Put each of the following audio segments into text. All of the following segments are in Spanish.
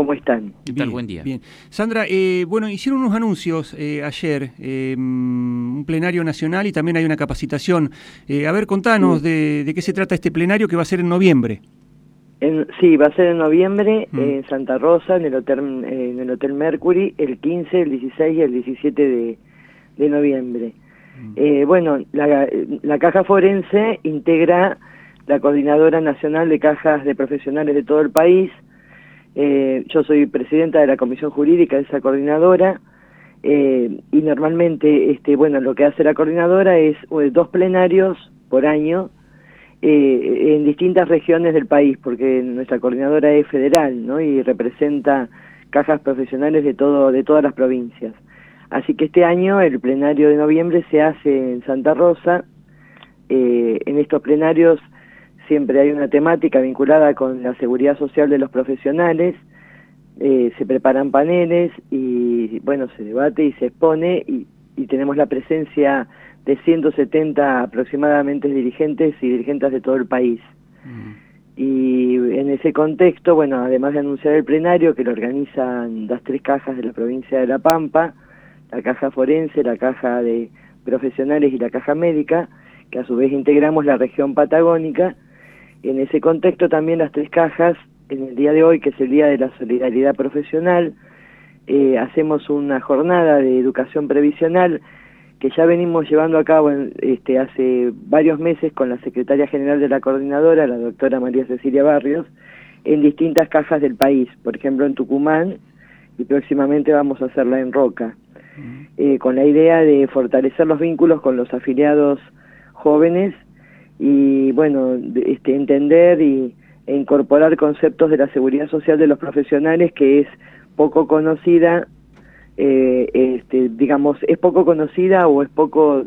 ¿cómo están? ¿Qué tal? Buen día. Bien. Sandra, eh, bueno, hicieron unos anuncios eh, ayer, eh, un plenario nacional y también hay una capacitación. a ver, contanos de, qué se trata este plenario que va a ser en noviembre. sí, va a ser en noviembre mm. en Santa Rosa, en el, Hotel, en el Hotel Mercury, el 15, el 16 y el 17 de, noviembre. Mm. bueno, la, la Caja Forense integra la Coordinadora Nacional de Cajas de Profesionales de todo el país, eh, yo soy presidenta de la comisión jurídica de esa coordinadora eh, y normalmente, este, bueno, lo que hace la coordinadora es eh, dos plenarios por año en distintas regiones del país, porque nuestra coordinadora es federal, ¿no? Y representa cajas profesionales de todo, de todas las provincias. Así que este año el plenario de noviembre se hace en Santa Rosa. en estos plenarios siempre hay una temática vinculada con la seguridad social de los profesionales, eh, se preparan paneles y bueno, se debate y se expone y, tenemos la presencia de 170 aproximadamente dirigentes y dirigentes de todo el país. Mm. Y en ese contexto, bueno, además de anunciar el plenario que lo organizan las tres cajas de la provincia de La Pampa, la caja forense, la caja de profesionales y la caja médica, que a su vez integramos la región patagónica, en ese contexto también las tres cajas, en el día de hoy, que es el Día de la Solidaridad Profesional, eh, hacemos una jornada de educación previsional que ya venimos llevando a cabo este, hace varios meses con la secretaria general de la coordinadora, la doctora María Cecilia Barrios, en distintas cajas del país, por ejemplo en Tucumán, y próximamente vamos a hacerla en Roca, eh, con la idea de fortalecer los vínculos con los afiliados jóvenes y bueno, este, entender y, e incorporar conceptos de la seguridad social de los profesionales que es poco conocida, eh, este, digamos, es poco conocida o es poco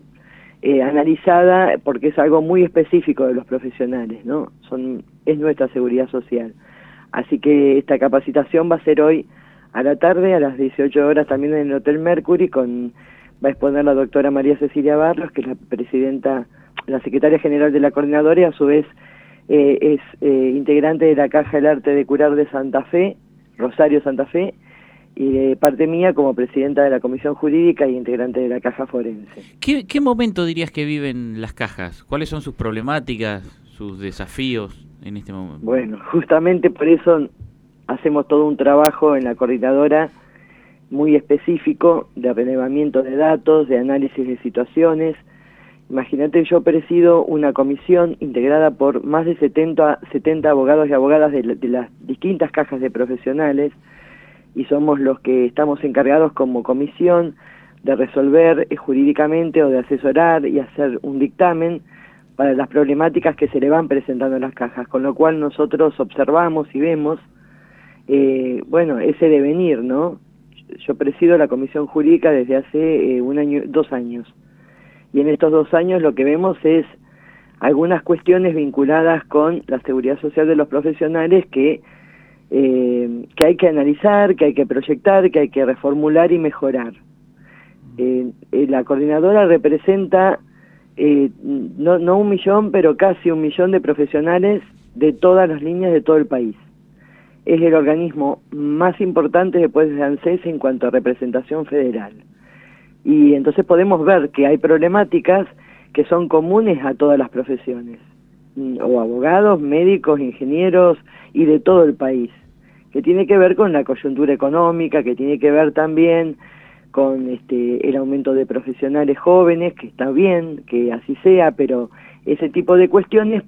eh, analizada porque es algo muy específico de los profesionales, ¿no? Son, es nuestra seguridad social. Así que esta capacitación va a ser hoy a la tarde, a las 18 horas también en el Hotel Mercury, con, va a exponer la doctora María Cecilia Barros, que es la presidenta la secretaria general de la coordinadora y a su vez eh, es eh, integrante de la Caja del Arte de Curar de Santa Fe, Rosario Santa Fe, y de parte mía como presidenta de la Comisión Jurídica y integrante de la Caja Forense. ¿Qué, qué momento dirías que viven las cajas? ¿Cuáles son sus problemáticas, sus desafíos en este momento? Bueno, justamente por eso hacemos todo un trabajo en la coordinadora muy específico de relevamiento de datos, de análisis de situaciones, Imagínate, yo presido una comisión integrada por más de 70, 70 abogados y abogadas de, las distintas cajas de profesionales y somos los que estamos encargados como comisión de resolver eh, jurídicamente o de asesorar y hacer un dictamen para las problemáticas que se le van presentando en las cajas, con lo cual nosotros observamos y vemos, eh, bueno, ese devenir, ¿no? Yo presido la comisión jurídica desde hace eh, un año, dos años y en estos dos años lo que vemos es algunas cuestiones vinculadas con la seguridad social de los profesionales que, eh, que hay que analizar, que hay que proyectar, que hay que reformular y mejorar. Eh, eh, la coordinadora representa no, no un millón, pero casi un millón de profesionales de todas las líneas de todo el país. Es el organismo más importante después de ANSES en cuanto a representación federal y entonces podemos ver que hay problemáticas que son comunes a todas las profesiones, mm, o abogados, médicos, ingenieros y de todo el país, que tiene que ver con la coyuntura económica, que tiene que ver también con este, el aumento de profesionales jóvenes, que está bien que así sea, pero ese tipo de cuestiones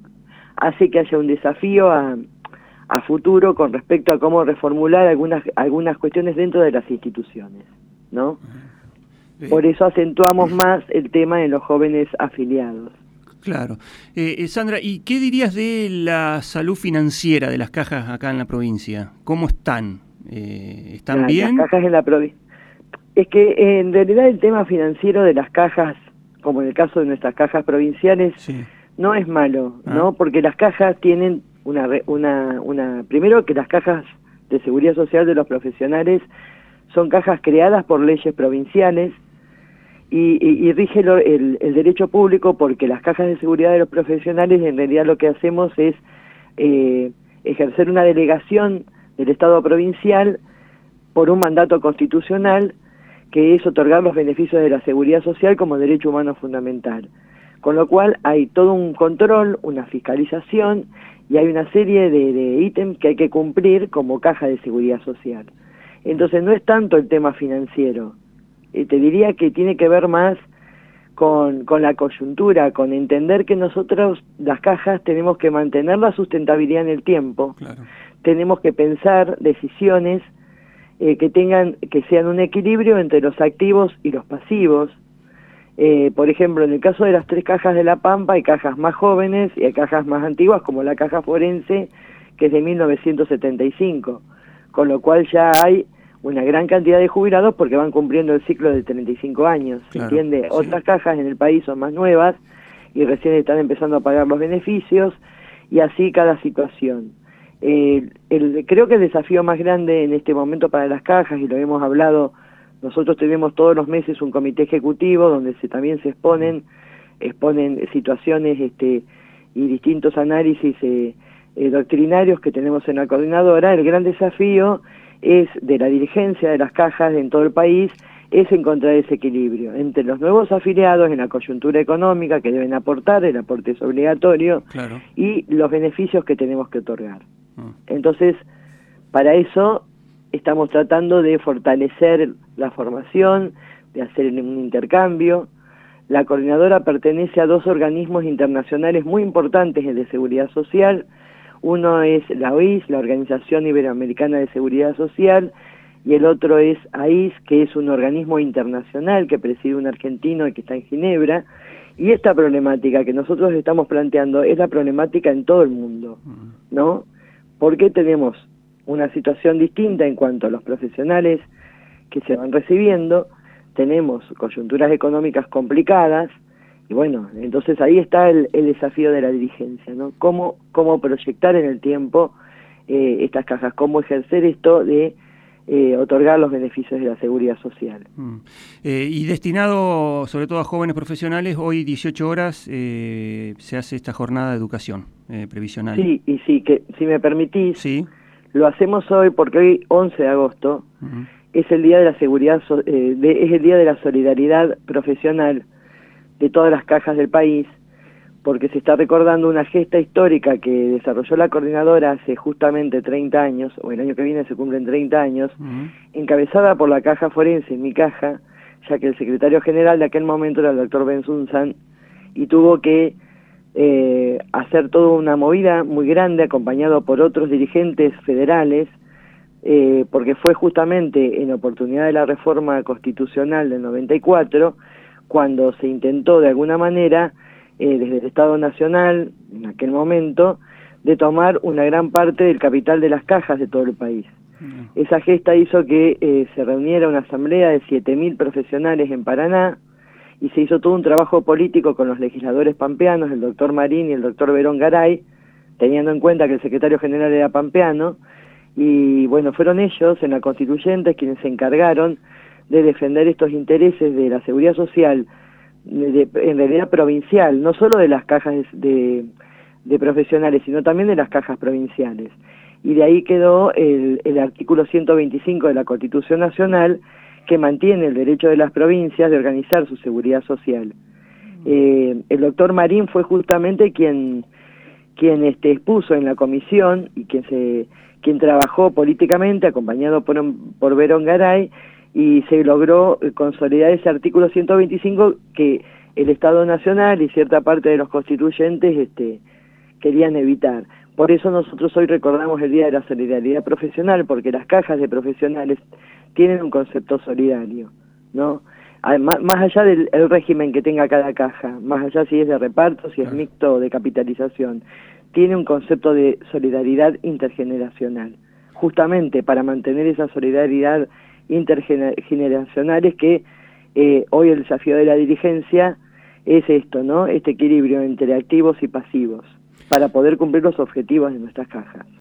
hace que haya un desafío a, a futuro con respecto a cómo reformular algunas, algunas cuestiones dentro de las instituciones, ¿no? Por eso acentuamos más el tema en los jóvenes afiliados. Claro. Eh, eh, Sandra, ¿y qué dirías de la salud financiera de las cajas acá en la provincia? ¿Cómo están? Eh, ¿Están bien? Las cajas en la provincia. Es que en realidad el tema financiero de las cajas, como en el caso de nuestras cajas provinciales, no es malo, ¿no? Ah. Porque las cajas tienen una, una, una... Primero que las cajas de seguridad social de los profesionales son cajas creadas por leyes provinciales y, rige el, derecho público porque las cajas de seguridad de los profesionales en realidad lo que hacemos es eh, ejercer una delegación del Estado provincial por un mandato constitucional que es otorgar los beneficios de la seguridad social como derecho humano fundamental. Con lo cual hay todo un control, una fiscalización y hay una serie de, ítems que hay que cumplir como caja de seguridad social. Entonces no es tanto el tema financiero, eh, te diría que tiene que ver más con, con, la coyuntura, con entender que nosotros, las cajas, tenemos que mantener la sustentabilidad en el tiempo, tenemos que pensar decisiones eh, que tengan, que sean un equilibrio entre los activos y los pasivos. Eh, por ejemplo, en el caso de las tres cajas de La Pampa hay cajas más jóvenes y hay cajas más antiguas, como la caja forense, que es de 1975, con lo cual ya hay una gran cantidad de jubilados porque van cumpliendo el ciclo de 35 años, ¿se entiende? Otras cajas en el país son más nuevas y recién están empezando a pagar los beneficios y así cada situación. Eh, el, creo que el desafío más grande en este momento para las cajas, y lo hemos hablado, nosotros tenemos todos los meses un comité ejecutivo donde se, también se exponen, exponen situaciones este, y distintos análisis eh, eh, doctrinarios que tenemos en la coordinadora. El gran desafío es de la dirigencia de las cajas en todo el país es encontrar ese equilibrio entre los nuevos afiliados en la coyuntura económica que deben aportar, el aporte es obligatorio, y los beneficios que tenemos que otorgar. Mm. Entonces, para eso estamos tratando de fortalecer la formación, de hacer un intercambio. La coordinadora pertenece a dos organismos internacionales muy importantes de seguridad social. Uno es la OIS, la Organización Iberoamericana de Seguridad Social, y el otro es AIS, que es un organismo internacional que preside un argentino y que está en Ginebra. Y esta problemática que nosotros estamos planteando es la problemática en todo el mundo, mm. ¿no? porque tenemos una situación distinta en cuanto a los profesionales que se van recibiendo, tenemos coyunturas económicas complicadas, y bueno, entonces ahí está el, desafío de la dirigencia, ¿no? Cómo, cómo proyectar en el tiempo eh, estas cajas, cómo ejercer esto de eh, otorgar los beneficios de la seguridad social. Mm. Eh, y destinado sobre todo a jóvenes profesionales, hoy 18 horas se hace esta jornada de educación previsional. Sí, y sí, que si me permitís, sí. lo hacemos hoy porque hoy 11 de agosto es el día de la seguridad, es el día de la solidaridad profesional de todas las cajas del país porque se está recordando una gesta histórica que desarrolló la coordinadora hace justamente 30 años, o el año que viene se cumplen 30 años, encabezada por la Caja Forense, mi caja, ya que el secretario general de aquel momento era el doctor Benzunzan, y tuvo que eh, hacer toda una movida muy grande acompañado por otros dirigentes federales, eh, porque fue justamente en oportunidad de la reforma constitucional del 94 cuando se intentó de alguna manera eh, desde el Estado Nacional, en aquel momento, de tomar una gran parte del capital de las cajas de todo el país. Mm. Esa gesta hizo que eh, se reuniera una asamblea de 7.000 profesionales en Paraná y se hizo todo un trabajo político con los legisladores pampeanos, el doctor Marín y el doctor Verón Garay, teniendo en cuenta que el secretario general era pampeano, y bueno, fueron ellos en la constituyente quienes se encargaron de defender estos intereses de la seguridad social en realidad provincial, no solo de las cajas de, profesionales, sino también de las cajas provinciales. Y de ahí quedó el, el artículo 125 de la Constitución Nacional que mantiene el derecho de las provincias de organizar su seguridad social. Eh, el doctor Marín fue justamente quien, quien este, expuso en la comisión y quien, se, quien trabajó políticamente, acompañado por, por Verón Garay, y se logró eh, consolidar ese artículo 125 que el Estado Nacional y cierta parte de los constituyentes este, querían evitar. Por eso nosotros hoy recordamos el Día de la Solidaridad Profesional, porque las cajas de profesionales tienen un concepto solidario, ¿no? Más, más allá del régimen que tenga cada caja, más allá si es de reparto, si es mixto o de capitalización, tiene un concepto de solidaridad intergeneracional, justamente para mantener esa solidaridad intergeneracionales que eh, hoy el desafío de la dirigencia es esto, ¿no? Este equilibrio entre activos y pasivos para poder cumplir los objetivos de nuestras cajas.